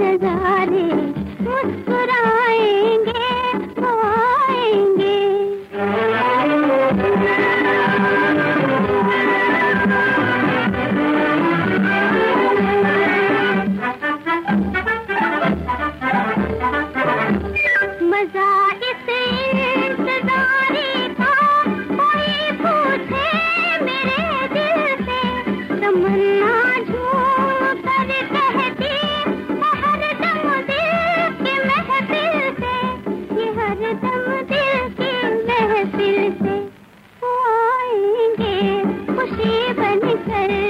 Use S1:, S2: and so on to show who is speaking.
S1: नजारे। मुस्कुरा खुशी बनकर